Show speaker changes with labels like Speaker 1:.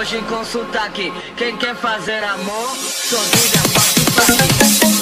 Speaker 1: hoje consultar aqui, Quem quer fazer amor, sorria, bate, bate.